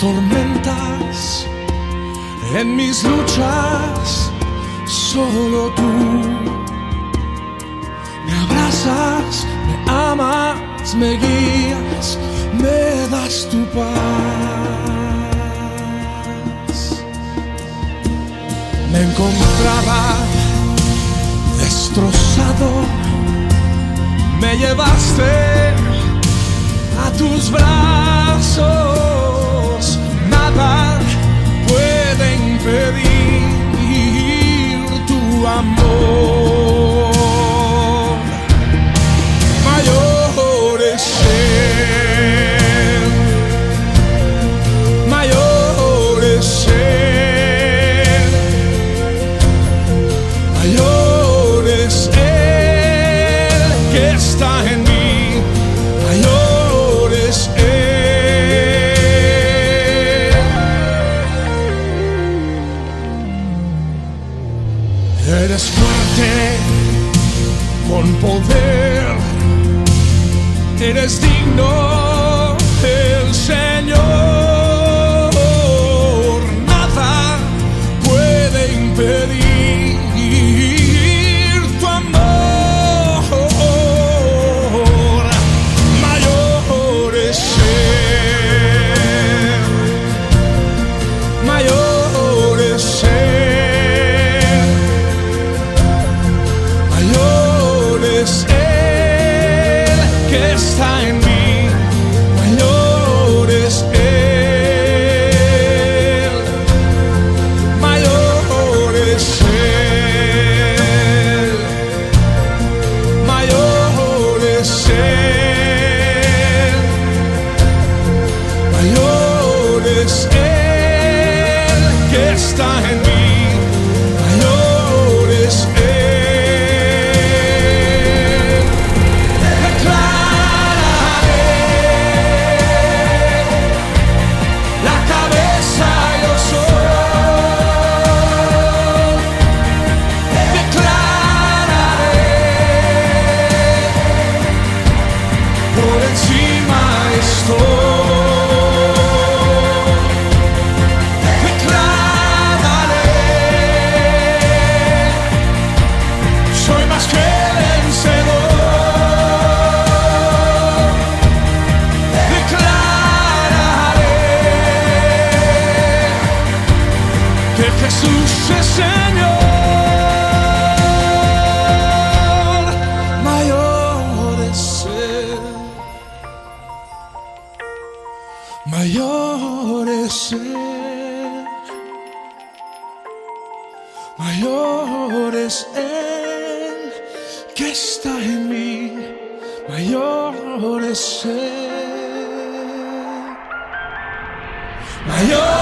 tormentas, en mis luchas, solo tú me abrazas, me amas, me guías, me das tu paz. Me encontraba destrozado, me llevaste tus brazos, nada puede impedir tu amor. Mayor es Él, mayor es Él, mayor es Él que está en con poder, eres digno es Él que está Jesús es Señor. Mayor es Él. Mayor es Él. Mayor es Él que está en mí. Mayor es Él. Mayor